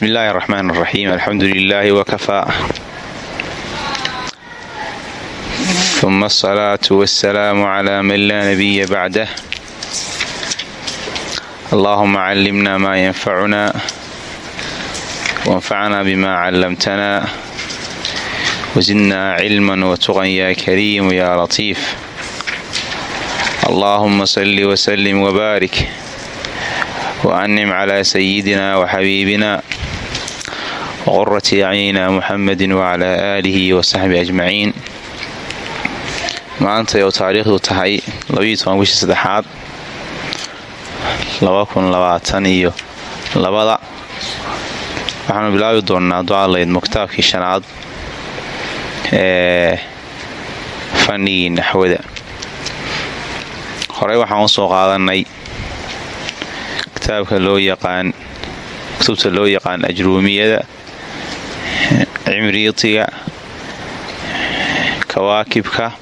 bismi illaahi araxmaan araxiim alxamdu lilaahi wakafaa uma asalaatu wasalaamu calaa man laa nabiya bacdah allahuma callimna maa yanfacuna wanfacna bima callamtana wasidnaa cilman watuqan yaa kariimu yaa latiif allahuma salli wslim wbaarik wanim cla sayidina wxabiibina wqurati acyinina muxamadi wcla aalihi wasaxbihi ajmaciin maantay oo taariikhdu tahay bishii saddexaad iyo labada waxaanu bilaabi doonnaa ducalaydmo kitaabkii shanaad ee fanigii naxwada horey waxaan u soo qaadanay kitaabka loo yaqaan kutubta loo yaqaan ajruumiyada cimriitiga kawaakibka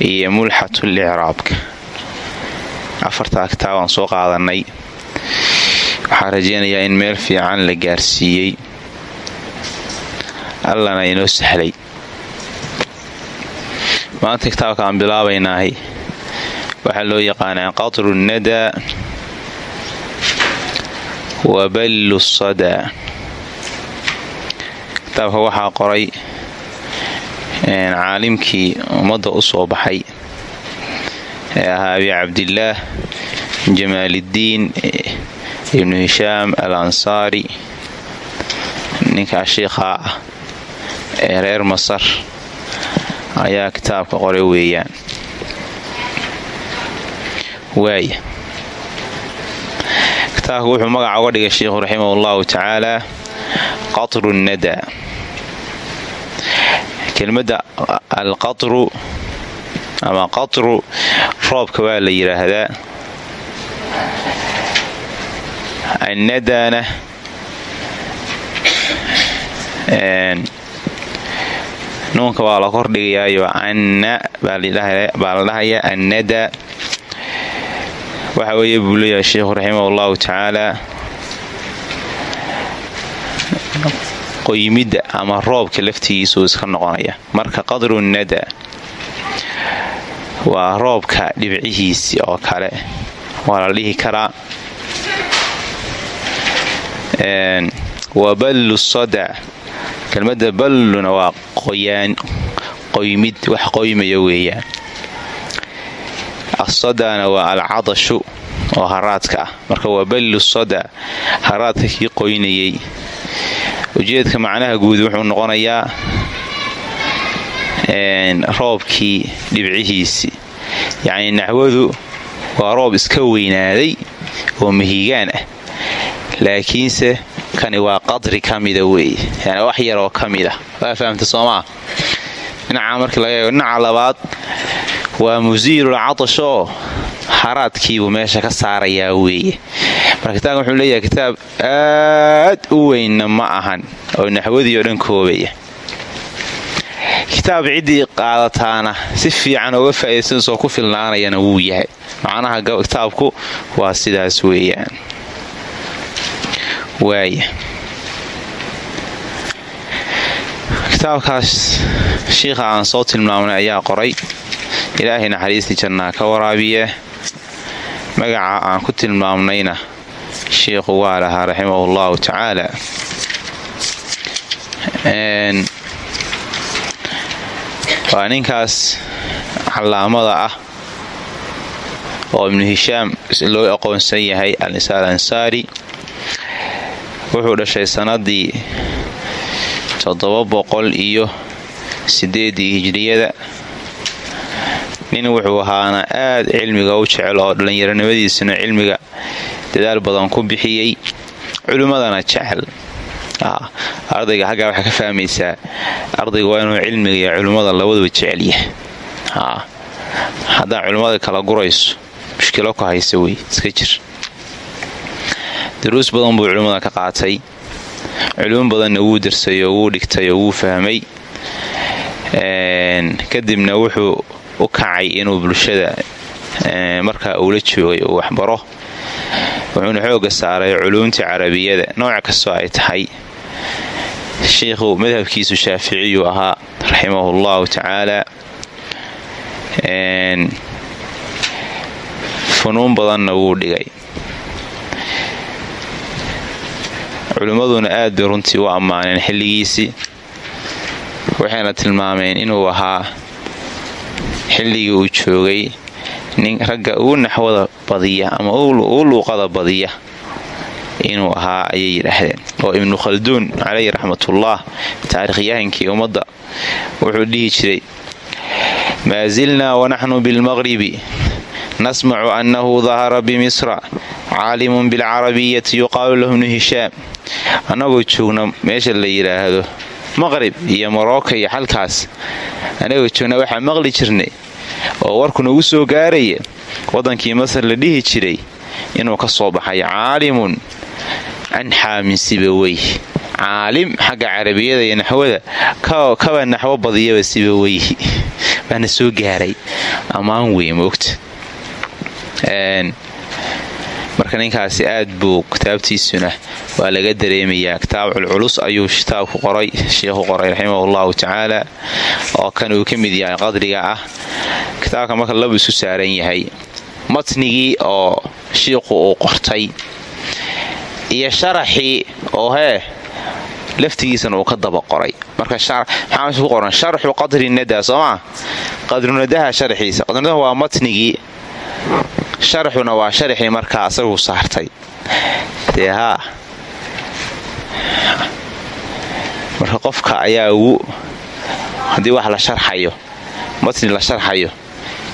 iyo mulxatul icraabka. Afartaa kitaabaan soo qaadanay. Waxaan rajaynayaa in meel fiican la gaarsiiyey. Allana inoo sahlay. Maanta kitaabka aan bilaabaynahay waxaa loo yaqaanaa qatru nadaa wa ballu sadaa kitaabka waxaa qoray caalimkii ummadda u soo baxay ee ahaa abi cabdillaah jamaaliddiin ibnu hishaam al ansaari ninkaa shiikhaa ah ee reer masar ayaa kitaabka qoray weeyaan. Waaya kitaabka wuxuu magaca uga dhigay sheikhu raximah allahu tacaala qatru nnadaa kelmadda alqatru ama qatru roobka waa la yidhaahdaa annadaana nuunka waa la kordhigayaayo anna baa la dhahayaa annadaa waxa weeye buu leeyahay sheikhu raximah allahu tacaala qoymidda ama roobka laftigiisuu iska noqonaya. Marka qadru nada waa roobka dhibcihiisi oo kale. Waa la dhihi karaa wa ballu sada. Kelmadda balluna waa qoyaan qoymid wax qoymaya weeyaan. Asadaana waa alcadashu oo haraadka ah. Marka waa ballu sada haraadka kii qoynayay ujeedka macnaha guud wuxuu noqonayaa roobkii dhibcihiisii yacnii naxwadu waa roob iska weynaaday oo mahiigaan ah. Laakiinse kani waa qadri ka mida weeye yani wax yaroo ka mid waa fahamta soomaa dhinaca markii laga eego dhinaca labaad waa musiilul catash oo haraadkiibuu meesha ka saarayaa weeye marka kitaabkan wuxuu leeyahay kitaab aad u weynna ma ahan oo naxwadii oo dhan koobaya kitaab ciddii qaadataana si fiican ooga faa'idaysanasoo ku filnaanayana wuu yahay. Macnaha kitaabku waa sidaas weeyaan. Waaya kitaabkaas shiikha aan soo tilmaamnay ayaa qoray. Ilaahay naxariistii jannaa ka waraabiye. Magaca aan ku tilmaamnayna shiikhu waa lahaa raximahu allahu tacaala waa ninkaas calaamada ah oo ibnu hishaam loo aqoonsan yahay al-nisaa al ansaari wuxuu dhashay sanadii toddoba boqol iyo sideedii hijriyada. Nin wuxuu ahaana aad cilmiga u jecel oo dhallinyaronimadiisana cilmiga dadaal badan ku bixiyey. Culimmadana jecel. Ardayga haggaa waxaa ka fahmaysaa ardayga waa inuu cilmiga iyo culimmada labaduba jecel yahay. Haddaa culimmada kala gurayso mushkilo ku haysa wey iska jir. Duruus badan buu culimmada ka qaatay. Culimo badanna wuu darsay oo wuu dhigtay oo wuu fahmay. Kadibna wuxuu u kacay inuu bulshada markaa uula joogay uu waxbaro wuxuuna xooga saaray culuumta carabiyada. Nooc kastoo ay tahay sheikhu madhabkiisu shaaficiyuu ahaa raximahu llahu tacaala funuun badanna wuu dhigay. Culimmaduna aad bay runtii u ammaaneen xilligiisii waxayna tilmaameen inuu ahaa xilligii uu joogay ragga ugu naxwada badiya ama ugu luuqada badiya inuu ahaa ayay yidhaahdeen. Oo ibnu khalduun calayhi raxmatullah taarikhyahankii ummadda wuxuu dhihi jiray maa zilnaa wanaxnu bilmaqribi nasmacu annahu dahara bimisra caalimun bilcarabiyati yuqaalu lahu bnu hishaam. Annagoo joogna meesha la yidhaahdo maqrib iyo morocco iyo xalkaas annagoo joogna waxaa maqli jirnay oo warku nagu soo gaaraya waddankii masar la dhihi jiray inuu ka soo baxay caalimun anxaa min sibawey caalim xagga carabiyada iyo naxwada kaba naxwo badiyaba sibaweyhi baana soo gaaray. Ammaan wey moogta marka ninkaasi aad buu kitaabtiisuna waa laga dareemayaa kitaab culculus ayuu kitaabku qoray sheikhu qoray raximah llahu tacaala oo kan uu ka mid yahay qadriga ah. Kitaabka marka labu isu saaran yahay matnigii oo shiikhu uu qortay iyo sharaxii oo hee laftigiisana uu ka daba qoray. Marka maxaa ku qoran sharxu qadri nada soomaa qadrinadaha sharxiisa qadrinadaha waa matnigii sharxuna waa sharxii markaa asagu saartay. Dee haa marka qofka ayaa ugu haddii wax la sharxayo matni la sharxayo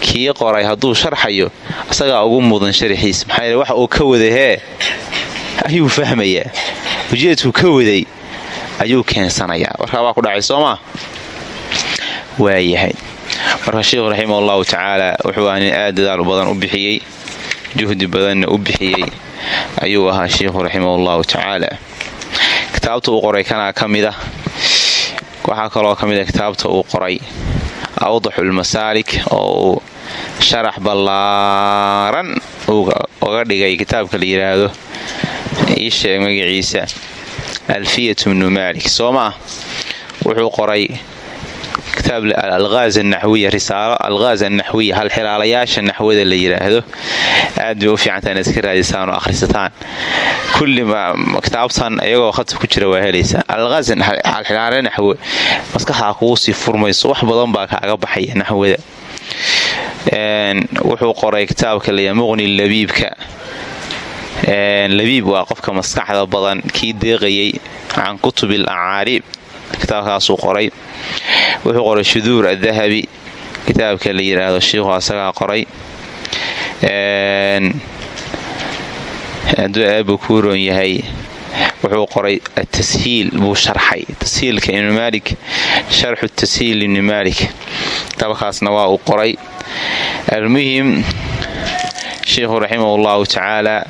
kii qoray hadduu sharxayo asagaa ugu mudan sharxiis. Maxaa yeele waxa uu ka waday hee ayuu fahmayaa. Ujeedkuu ka waday ayuu keensanayaa. Warkaa waa ku dhacay soomaa waayahay marka sheikhu raximah allahu tacaala wuxuu ahaa nin aad dadaal badan u bixiyey juhdi badanna u bixiyey ayuu ahaa sheikhu raximah allahu tacaala kitaabta uu qoray kanaa ka mid ah waxaa kaloo ka mid a kitaabta uu qoray awdaxulmasaalik oo uu sharax ballaaran uga dhigay kitaabka la yidhaahdo ii sheeg magaciisa alfiyat bnu maalik soo maa wuxuu qoray kitaab alghaaz anaxwiya risaalo alghaaz anaxwiya halxilaalayaasha naxwada la yidhaahdo aad bay u fiicantaa inaad iska raadisaan oo akhrisataan kulli kitaabtan iyagoo khadka ku jira waa helaysaa alghaaz halxilaala naxwe maskaxdaa kugu sii furmayso wax badan baa kaaga baxaya naxwada wuxuu qoray kitaabka laya muqni labiibka labiib waa qofka maskaxda badan kii deeqayay can kutubil acaarib kitaabkaasuu qoray. Wuxuu qoray shuduur adahabi kitaabka la yidhaahdo shiikhu asagaa qoray. Hadduu aabuu ku roon yahay. Wuxuu qoray atashiil buu sharxay. Tashiilka ibnu maalik sharxu tashiil ibni maalik. Kitaabkaasna waa uu qoray. Almuhim sheikhu raximah llahu tacaala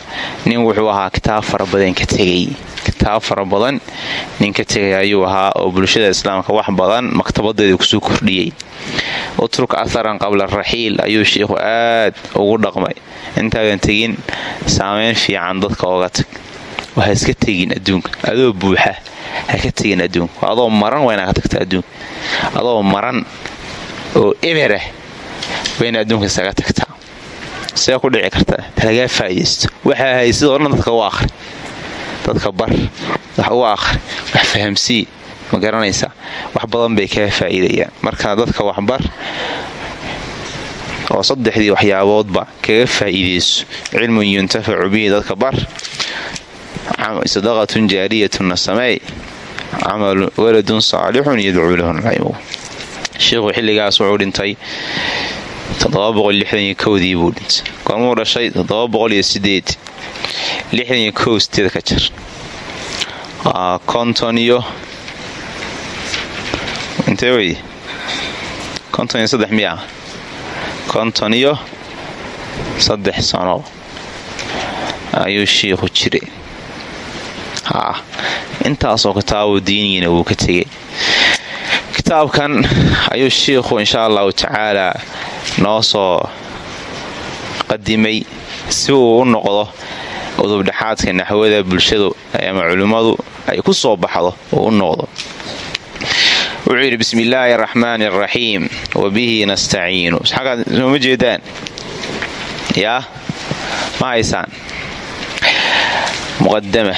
nin wuxuu ahaa kitaab fara ka tegay kitaab fara badan nin ka tegay ayuu ahaa oo bulshada islaamka wax badan maktabadeeda ku soo kordhiyey. Utruk atharan qabla raxiil ayuu sheikhu aad ugu dhaqmay. Intaadan tegin saameyn fiican dadka oga tag. Ha iska tegin adduunka. Adoo buuxa ha ka tegin adduunka. Adoo maran waa inaa ka tagta adduunka. Adoo maran oo eberah waa ina adduunka isaga tagtaa. See ku dhici karta halagaa faa'idaysto waxaa haysid oo dhan dadka u akhri dadka bar wax u akhri wax fahamsii ma garanaysaa wax badan bay kaa faa'iidayaan. Marka dadka waxbar oo saddexdii waxyaaboodba kaga faa'iidayso cilmun yuntafacu bihi dadka bar sadaqatun jaariyatunna sameey waladun saalixun yadcuu lahu nacaymu sheikhu xilligaas wuxuu dhintay dii buu dhintay. Goormuu dhashay sideed ka jar konton iyo intee wey? Konton iyo saddex miya. Konton iyo saddex sano. Ayuu shiikhu jiray haa intaasoo kitaabo diinigiina wuu ka tegay kitaabkan ayuu shiikhu insha allahu tacaalaa noo soo qadimay si uu u noqdo udubdhexaadka naxwada bulshadu ama culimmadu ay ku soo baxdo oo u noqdo. Wuxuu yidhi bismi illaahi araxiim wabihi nastaciinu. Sooma jeedaan? Yaa ma haysaan? Muqadama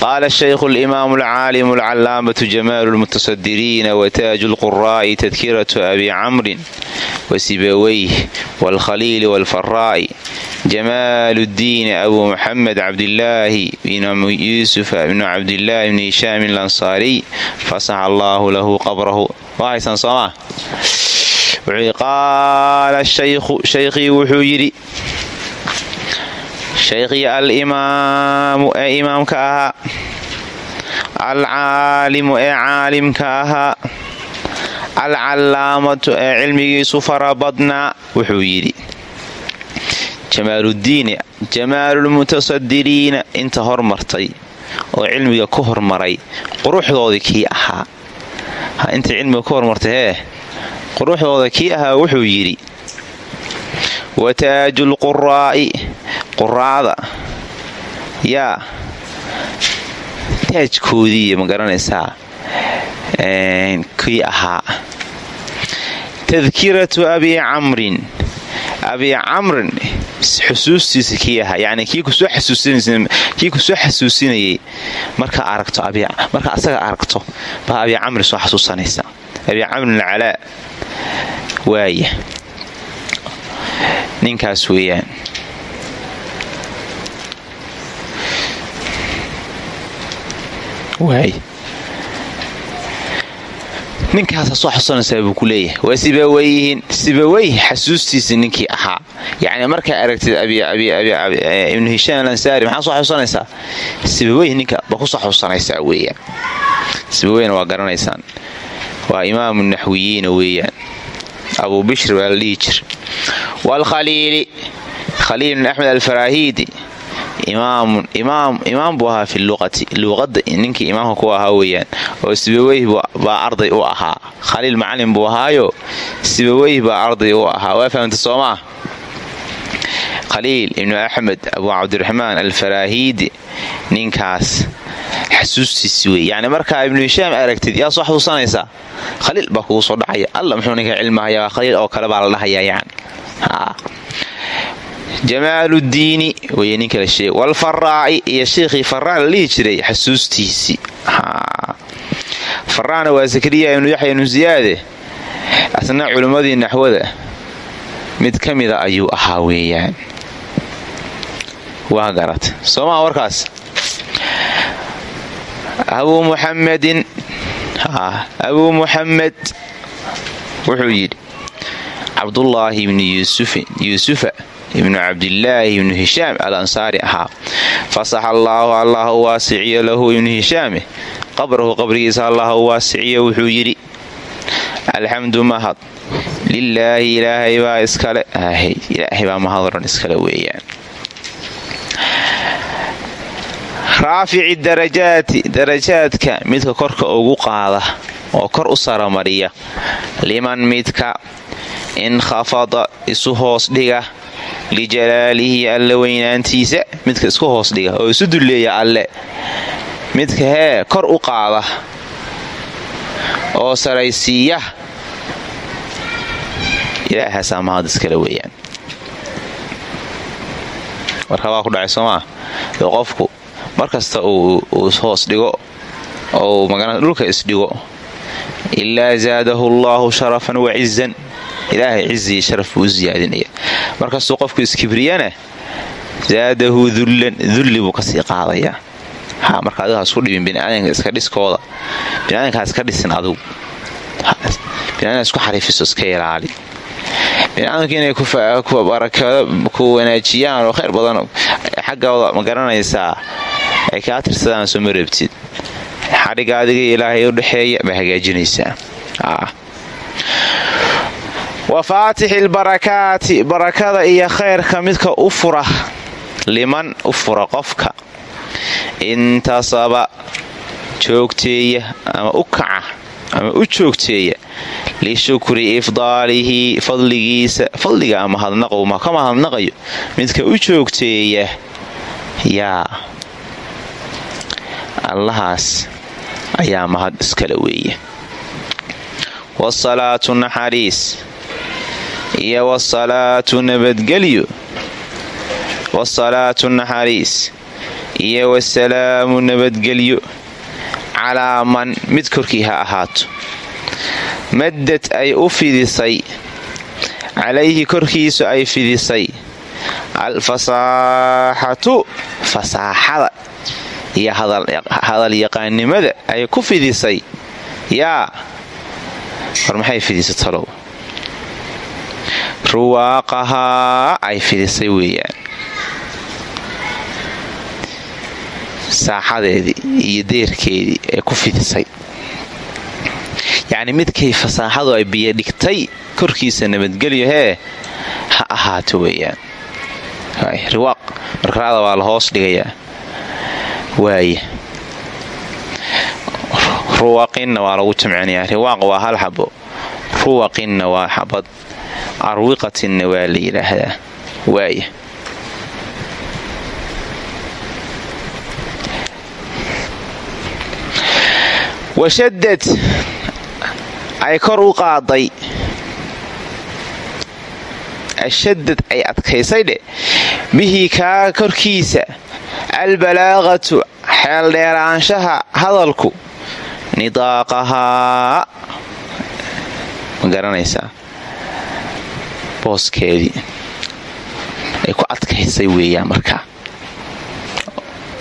qaala shaykhu alimaamu alcaalimu alcallaamatu jamaalu lmutasadiriina wataaju lquraa'i tadkiratu abi camrin wasibaweyh waalkhaliili waalfaraa'i jamaal ddiin abu muxamed cabdilaahi bn yuusufa bnu cabdilaahi bni hishaam alansaariy fasaxa allaahu lahu qabrahu. Waa haysaan soomaa qaala shaykhii wuxuu yidhi shaykhii alimaamu ee imaamka ahaa alcaalimu ee caalimka ahaa alcallaamatu ee cilmigiisu farabadnaa wuxuu yidhi jamaaluddiini jamaalulmutasadiriina inta hormartay oo cilmiga ku hormaray quruxdoodii kii ahaa. Inta cilmiga ku hormartay hee? Quruxdooda kii ahaa wuxuu yidhi wataajulquraa'i quraada yaa taajkoodii ma garanaysaa kii ahaa. Tadkiratu abi camrin abi camrin xusuustiisa kii ahaa. Yani kii ku soo xasuusinayay markaa aragto markaa asaga aragto baa abi camri soo xasuusanaysa abi camrin alcalaa waaya ninkaas weeyaan. Waay ninkaasaa soo xasuusanaysaa buu ku leeyahay. Waa sibaweyhin sibaweyh xasuustiisa ninkii ahaa. Yacni markaa aragtid ibnu hishaam alansaari maxaa soo xasuusanaysaa sibaweyh ninka ba ku soo xasuusanaysaa weeyaan. Sibaweyhna waa garanaysaan. Waa imaamu naxwiyiina weeyaan. Abuu bishri baa la dhihi jir. Waalkhaliili khaliil bn axmed alfaraahiidi imaam buu ahaa fi luqati luuqada ninkii imaamka ku ahaa weeyaan oo sibaweyh baa arday u ahaa. Khaliil macalin buu ahaayo sibaweyh arday u ahaa. Waa fahamta soomaa khaliil ibnu axmed abu cabdiraxmaan alfaraahiidi ninkaas xasuustiisi wey yani markaa ibnu hishaam aragtid yaa soo xasuusanaysaa khaliil baa kugu soo dhacaya. Alla muxuu ninka cilmahaya khaliil oo kale baa la dhahayaa yani jamaaluddiini wey ninka la sheegay walfaraaci iyo sheikhii faraa la dhihi jiray xasuustiisii faraana waa zakariya ibnu yaxya ibnu ziyaade. Asna culimmadii naxwada. Mid ka mida ayuu ahaa weeyaan. Waa garata soomaa warkaas? Abuu muxamedin abuu muxamed wuxuu yidhi cabdullaahi ibni yuusufa ibnu cabdilaahi ibnu hishaam al ahaa fasaxa allaahu allah u waasiciyo lahu ibnu hishaame qabrahu qabrigiisa allah waasiciyo wuxuu yidhi alxamdu mahad. Lilaahi ilaahay baa iskale. Ilaahay baa mahadran iskale weeyaan. Raafici darajaati darajaadka midka korka ugu qaada oo kor u saramariya liman midka inkhafada isu hoos dhiga lijalaalihi alle weynaantiisa midka isku hoos dhiga oo isu dulleeya alle midka hee kor u qaada oo saraysiiya ilaahaasaa mahad iskale weeyaan marka waa ku dhacay soomaa qofku mar kasta uu hoos dhigo ou magana dhulka isdhigo ilaa zaadahu allaahu sharafan wa ilaahay cizii sharaf buu u markastuu qofku iskibriyana zaadahu dullan dulli buu ka sii qaadayaa ha marka adigu hasku dhibin biniaadanka iska dhiskooda. Biniaadanka ha iska dhisin adigu biniadanka isku xariifiso iska ilaali biniaadamka inay ku wanaajiyaan oo khayr badan xaggooda ma garanaysaa. Ay kaa tirsadaan soo ma rabtid. Xadhigga adiga ilaahay u dhexeeya baa hagaajinaysaa wa faatixi lbarakaati barakada iyo khayrka midka u fura liman u fura qofka intasaba joogteeya ama u kaca ama u joogteeya lishukri ifdaalihi fadligiisa fadliga ama hadnaqowma ka mahadnaqayo midka u joogteeya yaa allahaas ayaa mahad iskale weeye wasalaatu naxariis iyo wasalaatu nabadgelyo wasalaatu naxariis iyo wasalaamu nabadgelyo calaa man mid korkii ha ahaato. Maddad ay u fidisay calayhi korkiisu ay fidisay alfasaaxatu fasaaxada iyo hadalyaqaannimada ay ku fidisay. Yaa war maxay fidisay talow ruwaaqahaa ay fidisay weeyaan. Saaxadeedii iyo deerkeedii ee ku fidisay. Yacni midkay fasaaxadu ay biyo dhigtay korkiisa nabadgelyo hee ha ahaato weeyaan. Riwaaq markaraada waa la hoos dhigayaa. Waaya ruwaqinna waa lagu jamcinayaa riwaaq waa hal xabo. Ruwaqinna waa xabad arwiqatinna waa la yidhaahdaa waaya washadad ay kor u qaaday ashadad ay adkaysay dhe bihii kaa korkiisa albalaaqatu xeeldheeraanshaha hadalku nidaaqahaa ma garanaysaa booskeedii ay ku adkaysay weeyaan markaa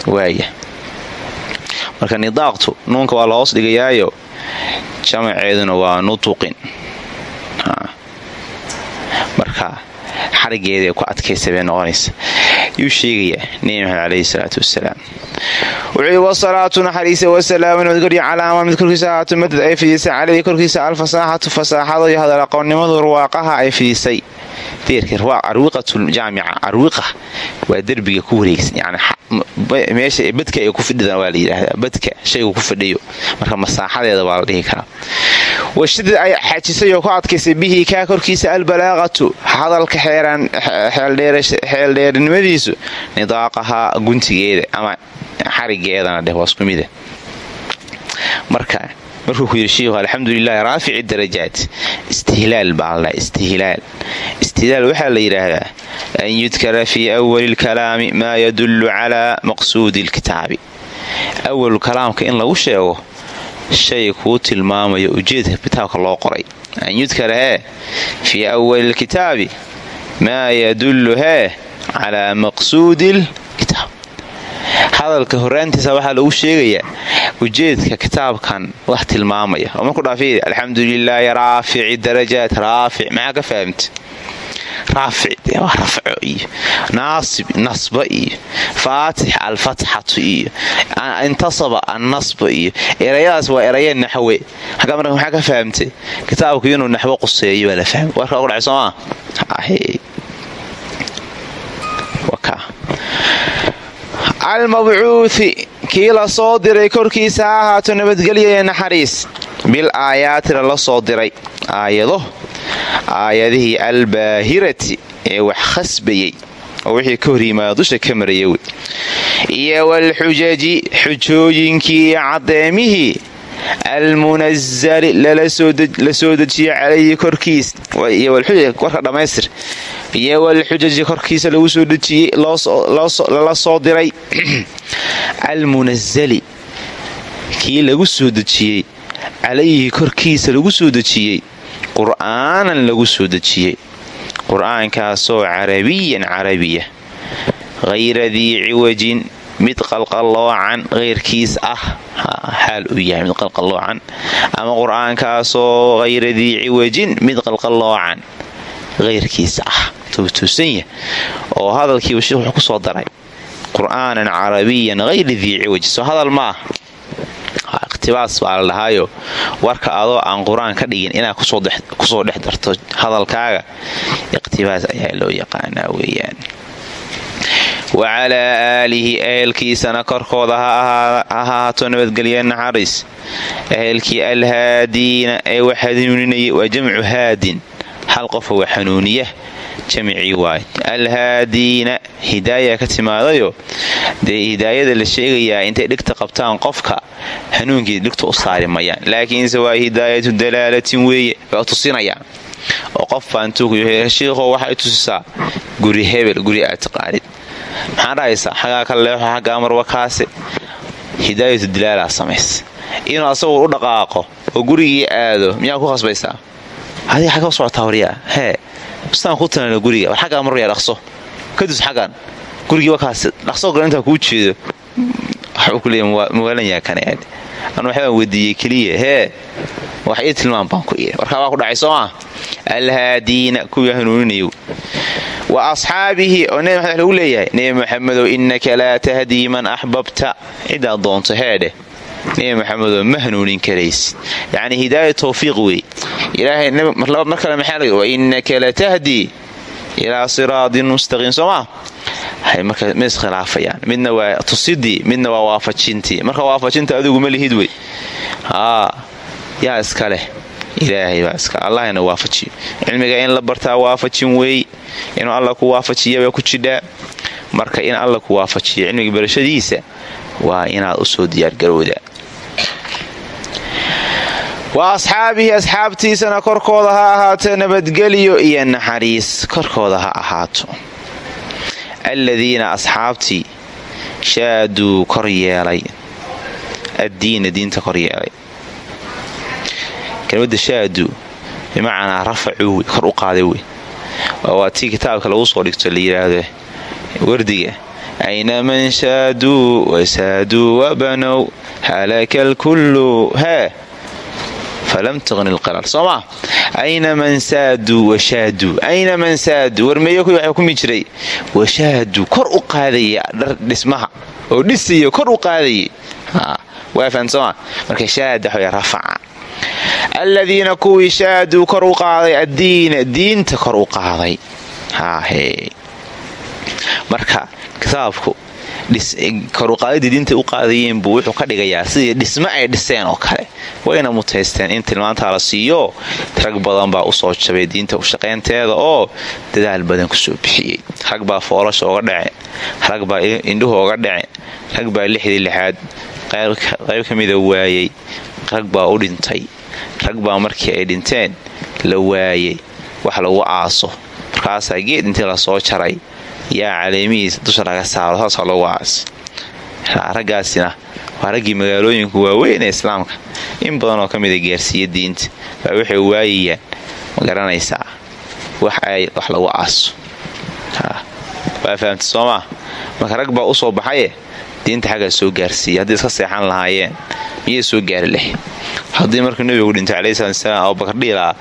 waaya marka nidaaqtu nuunka waa la hoos dhigayaayo jamaceeduna waa nutuqin. Marka xarigeedii ay ku adkaysay bay noqonaysa. Yuu sheegayaa nebi maxamed caleyhi salaatu wasalaam wuxuu wasalaatu naxariisa wasalaamu nabadgelyo calaama mid korkiisa ahaato madad ay fidisay caleyhi korkiisa alfasaaxatu fasaaxado iyo hadal aqoonnimadu ruwaaqaha ay fidisay deerka arwiqatuljaamica arwiqa waa derbiga ku wareegsan yani meesha badka ay ku fidhidaan waa la yidhaahdaa badka shaygu ku fadhiyo. Marka masaaxadeeda waa la dhihi karaa washadad ay xajisay oo ku adkaysay bihii kaa korkiisa albalaaqatu hadalka xeeldheernimadiisu nidaaqahaa guntigeeda ama xarigeedana dheh waa isku mida marka markuu ku yidhi shiikhu alxamdulilaahi raafici darajaat istihlaal baa la istihlaal. Istihlaal waxaa la yidhaahdaa an yudkara fii awali lkalaami maa yadullu calaa maqsuudi lkitaabi awalu kalaamka in lagu sheego shay kuu tilmaamayo ujeedka kitaabka loo qoray. An yudkara hee fii awali lkitaabi maa yadullu hee calaa maqsuudi lkitaab hadalka horaantiisa waxaa lagu sheegayaa ujeedka kitaabkan wax tilmaamaya. Oo marku dhaafay alxamdu lilaahi raafici darajaat raafic maxaa ka fahamta raafic rafco iyo naasib nasba iyo faatix alfatxatu iyo intasaba annasba iyo erayadaas waa eraya naxwe xagga marka maxaa ka fahamtay kitaabku inuu naxwo quseeyo baa la fahmay warka ku dhacay soomaa almabcuuthi kii la soo diray korkiisa ha ahaato nabadgelyaee naxariis bil aayaati lala soo diray. Aayado. Aayadihii albaahirati ee wax khasbayey oo wixii ka hor dusha ka maraya wey. Iyo walxujaji xujooyinkii iyo caddeemihii almunazali la soo dejiye calayhi korkiis. Warka dhammaystir iyo walxujaji korkiisa lagu soo dejiyey lala soo diray. Almunazali kii lagu soo dejiyey calayhi korkiisa lagu soo dejiyey. Qur'aanan lagu soo dejiyey. Qur'aankaasoo carabiyan carabiya. Hayra dii ciwajin mid qalqalloocan heyrkiis ah xaal uu yahay mid qalqalloocan ama qur'aankaasoo hayra dii ciwajin mid qalqalloocan heyrkiisa ah. Tuutuusanya oo hadalkiiba sheekh wuxuu ku soo daray. Qur'aanan carabiyan hayri dii ciwaj soo hadal ma iqtibaas baa la dhahaayo warka adoo aan qur'aan ka dhigin inaad ku soo dhex darto hadalkaaga iqtibaas ayaa loo yaqaanaa weeyaan. Wa calaa aalihi ehelkiisana korkooda ha ahaato nabadgelya naxariis. Ehelkii alhaadiina ee wax hanuuninaya waa jamcu haadin hal qofa wax hanuuniya jamicii waay. Alhaadiina hidaaya ka timaadayo. Dee hidaayada la sheegayaa intay dhigta qabtaan qofka hanuunkii dhigta u saari mayaan laakiinse waa hidaayatu dalaalatin weeye way tusinayaan. Oo qof baantuukushiikho waxay tusisaa? Guri hebel guri aad taqaanid maxaa dhahaysaa xagaa ka leexo xaggaa marwa kaase. Hidaayatu dalaalaa samays. Inuu asagu u dhaqaaqo oo gurigii aado miyaa ku khasbaysaa? Adiga xagga u socotaa hee ustaan ku tanana guriga. War xaggaa maryaa dhaqso. Kadus xaggan gurigii wakaas dhaqso gal intaa kuu jeedo. Waxuu ku leeya magaalanyaa kane anu waxbaan weydiiyey keliya hee wax ii tilmaam baan ku iri warkaa waa ku dhacay soo maa alhaadiina kuwii hanuuninayo wa asxaabihi oo nebi maxamed lagu leeyahay. Nebi maxamedow innaka laa tahdii man axbabta cidaad doonto heedheh nebi maxamedoo ma hanuunin karaysid yacni hidaaya wey. ilaahay mar kale maxaa wa innaka latahdii ilaa siraadin mustaqiim soo maa marka ma iskhilaafayaan midna waa tusidii midna waa waafajintii marka waafajinta adigu ma lihid wey. Yaa iska leh. Ilaahay baa iska allahna waafajiyo. Cilmiga in la bartaa waafajin weey inuu alla ku waafajiyabaa ku jidhaa marka in alla ku waafajiyo cilmiga barashadiisa waa inaad u soo diyaargarowda wa asxaabihi asxaabtiisana korkooda ha ahaato nabadgelyo iyo naxariis korkooda ha ahaato. Alladiina asxaabtii shaaduu kor yeelay addiina diinta kor yeelay. Kelmadda shaaduu bimacnaa rafacuu kor u qaaday wey waa tii kitaabka lagu soo dhigto la yidhaahdo wardiga ayna man shaaduu wasaaduu wabanow halaka alkullu hee falam tuqni lqilal soo maa ayna man saaduu washaaduu ayna man saaduu warmeeyo kuwii waxaa kumi jiray washaaduu kor u qaadaya dhar dhismaha oo dhisaya kor u qaadayay waa fahan sooma marka shaada waxaway rafaca alladiina kuwii shaaduu kor u qaaday addiina koruqaadidii diinta u qaadayeen buu wuxuu ka dhigayaa sidii dhisme ay dhiseen oo kale. Wayna mutaysteen in tilmaantaa la siiyo rag badan baa u soo jabay diinta ushaqaynteeda oo dadaal badan ku soo bixiyey. Rag baa foolasha oga dhace rag baa indhuhu oga dhace rag baa lixdii lixaad qayb ka mida waayey rag baa u dhintay rag baa markii ay dhinteen la waayey wax lagu aaso. Markaasaa geed intii la soo jaray yaa caleemihiisa dusha laga saaro saasaa loogu aas raggaasina waa raggii magaalooyinku waaweyn ee islaamka. In badan oo ka mida gaarsiiya diinta baa waxay waayayaan ma garanaysaa wax ay wax lagu aaso. Waa fahamta soomaa marka rag baa u baxaye diinta xaggaa soo gaarsiiya haddii iska seexan lahaayeen miyay soo gaari lahayd? Haddii markuu nebigu dhintay caleyhi wasalaam abubakar dhiilaa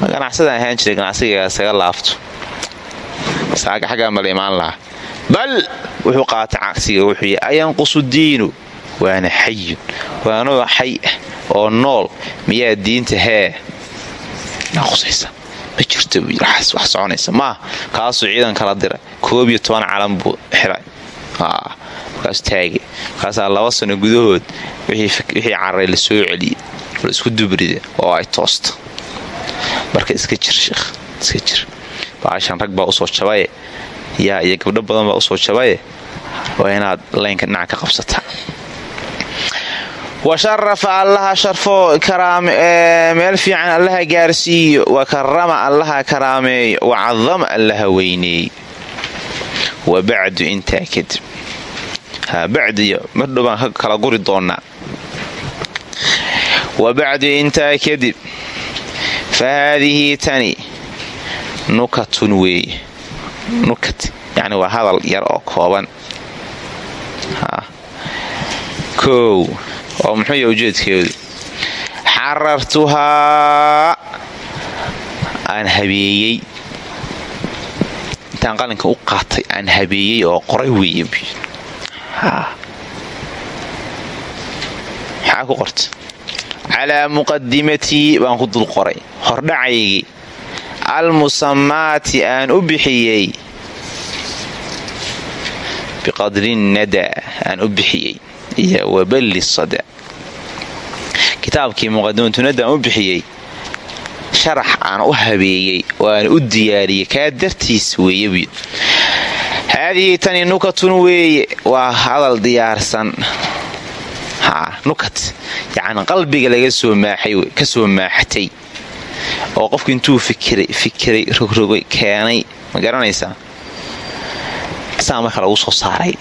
ma ganacsadaan ahaan jiray ganacsiga isaga laafto saaga xaggaa mala imaan lahaa. Bal wuxuu qaata cagsiga wuxuu yii ayanqusu diinu? Waana xayun. Waanoo xay ah oo nool. Miyaa diinta hee? Naqusaysa ma jirto wax soconaysa. Maaha kaasuu ciidan kala diray koob iyo toban calan buu xiray. Markaasuu taagay. Markaasaa laba sano gudahood wixii cararay la soo celiyey. La isku dubrida oo ay toosta marka iska jir sheekh iska jir baashan rag baa u soo jabaye. Yaa iyo gabdho badan baa u soo jabaye. Waa inaad laynka dhinaca ka qabsataa wa sharafa allaha sharfo meel fiican allaha gaarsiiyo. Wa karama allaha karaameeyo wa cadama allaha weyneeyo wa bacdu intaa kadib bacdiyo mardhow baan kala guri doonaa. Wa bacdu intaa fa haadihi tani nukatun weeye nukat yacni waa hadal yar oo kooban. Kow. Oo muxuu yaha ujeedkeedu? Xarartuhaa. Aan habeeyey. Intaan qalinka u qaatay aan habeeyey oo qoray weeye maxaa ku qorta calaa muqadimatii baan ku dul qoray. Hordhacaygii almusamaati aan u bixiyey. Biqadri nada aan u bixiyey waballi sada kitaabkii muqadimatunada aan u bixiyey sharax aan u habeeyey oo aan u diyaariyey kaa dartiis weeye buy haadihi tani nukatun weeye waa hadal diyaarsan. Nukat yacni qalbiga laga soo maaxay ka soo maaxatay oo qofku intuu fikiray rogrogay keenay ma garanaysaa saa marka lagu soo saaray.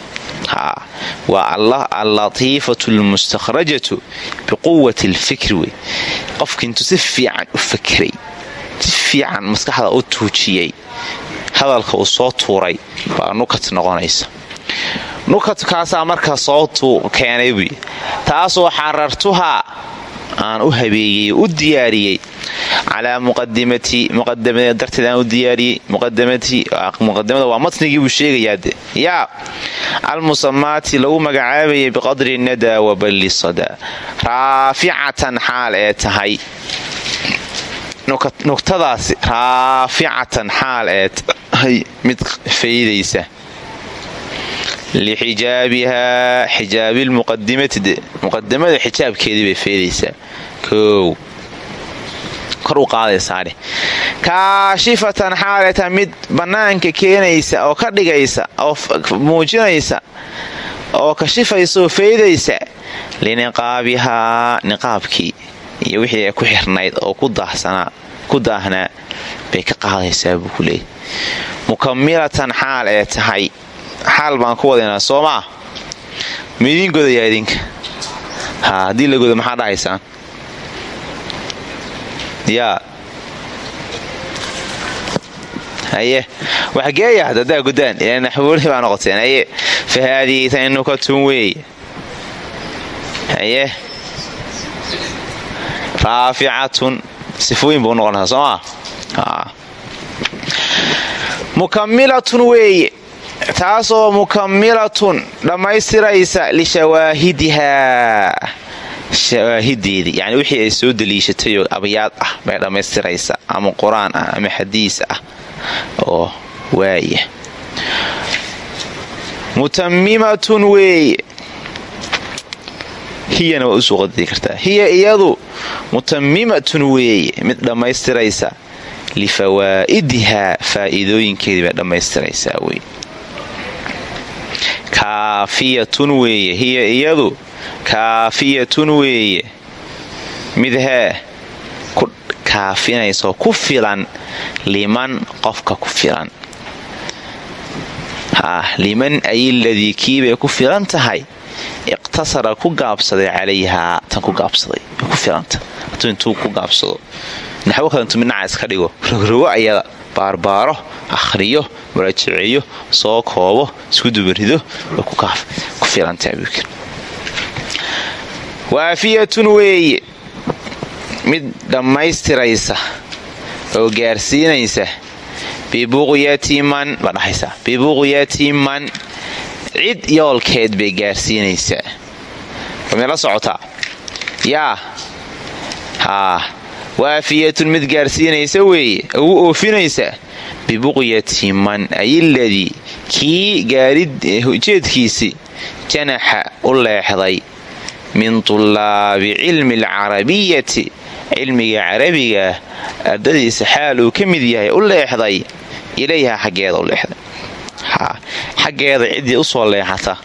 Waa allatiifatu lmustakhrajatu biquwati alfikri wey. Qofki intuu si fiican u fakeray si fiican maskaxda u tuujiyey hadalka uu soo tuuray baa nukat noqonaysa. Nukatkaasaa marka soo keenay buy taasoo xarartuhaa aan u habeeyey u diyaariyey calaa muqadimati muqadamada darteed aan u diyaariyey muqadamatii muqadamada waa matnigii buu sheegayaa de yaa almusamaati lagu magacaabayay biqadri nadaa wa balli sadaa raaficatan xaal ee tahay nuktadaasi raaficatan xaal ee tahay mid faydaysa lixijaabihaa xijaabilmuqadimati de muqadamada kaashifatan xaaleta mid bannaanka keenaysa oo ka dhigaysa oo muujinaysa oo kashifaysa oo faydaysa liniqaabihaa niqaabkii iyo wixii ay ku xirnayd oo ku daahnaa bay ka qaadaysaa buu ku leeyay mukamilatan xaal ee tahay. Xaal baan ku wadaynaa soo maa midiin godayaa idinka. Ha haddii la godo maxaa dhahaysaan yaa haye wax geeya haddaa gudaan ilaa naxwooli baa noqoteen haye fa haadihi tani nukatun weeye haye raaficatun sifooyin buu noqonaysaa soo maa mukamilatun weeye taasoo mukamilatun dhammaystiraysa lishawaahidihaa shawaahideedii yani wixii ay soo daliishatayoo abyaad ah bay dhammaystiraysa ama qur'aan ah ama xadiis ah. Oo waaya mutamimatun weeye hiyana waa u soo qadari kartaa. Hiya iyadu mutamimatun weeye mid dhammaystiraysa. Lifawaa'idihaa faa'iidooyinkeedii bay dhammaystiraysaa wey. Kaafiyatun weeye hiya iyadu kaafiyatun weeye. Mid hee ku kaafinaysoo ku filan liman qofka ku filan. Liman ayiladii kiibay ku filan tahay. Iqtasara ku gaabsaday calayhaa tan ku gaabsaday ku filanta hatuu intuu ku gaabsado naxwo kalantu midnaca iska dhigo rogrogo ayada baarbaaro akhriyo muraajaceeyo soo koobo isku dubarido ku filantaha buukir waafiyatun weeye mid dhammaystiraysa oo gaarsiinaysa. Bibuqyati man cid yoolkeed bay gaarsiinaysaa meela socotaa yaa haa waafiyatun mid gaarsiinaysa weeye ugu oofinaysa. Bibuqyati man ayiladii kii gaaridjeedkiisii janaxa u leexday min tulaabi cilmi alcarabiyati cilmiga carabiga ardadiisa xaal uu ka mid yahay u leexday ilayha xaggeeda u leexday. Xaggeeda ciddii u soo leexata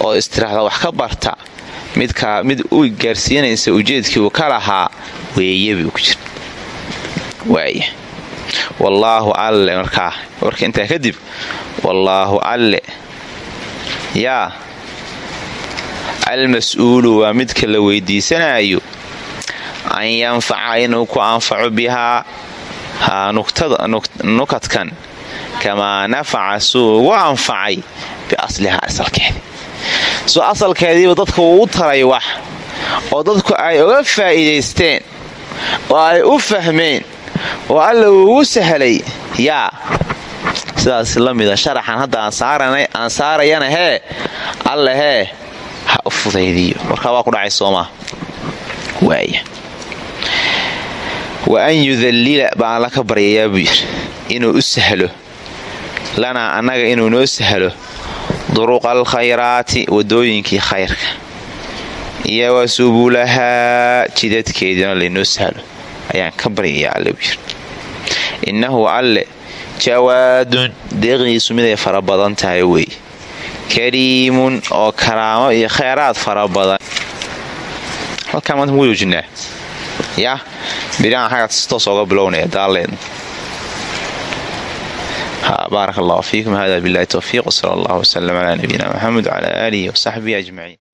oo istiraahda wax ka barta midkaa mid u gaarsiinaysa ujeedkii uu ka lahaa weeyabuu ku jira waaya wallaahu alle markaa warka intaa kadib wallaahu alle. Yaa almas-uulu waa midka la weydiisanaayo an yanfaca inuu ku anfaco bihaa nukadkan kamaa nafaca suu ugu anfacay biaslihaa asalkeedi. Soo asalkeediiba dadka uu u taray wax oo dadku ay uga faa'iidaysteen oo ay u fahmeen oo alla uugu sahlay. Yaa sidaas la mida sharaxan hadda aan saarayana hee alla hee ha u fudaydiyo. Warkaa waa ku dhacay soomaa waaya wa an yudallila baan ka baryayaa buu yidhi. Inuu u sahlo. Lanaa annaga inuu noo sahlo. Duruqa alkhayraati wadooyinkii khayrka. Iyo wa subulahaa jidadkeediina laynoo sahlo. Ayaan ka baryayaa alle yir innahu alle jawaadun deeqdiisu miday fara badan tahay wey kariimun oo karaamo iyo kheyraad fara badan. Halkaa maanta mugu joojinaa yaa biriaan xagga si toos ooga bilownaya daalleedna baarak allahu fiikum. Hada billahi towfiiq wsala allah wslm calaa nabiyina maxamed wcala aalihi wasaxbihi ajmaciin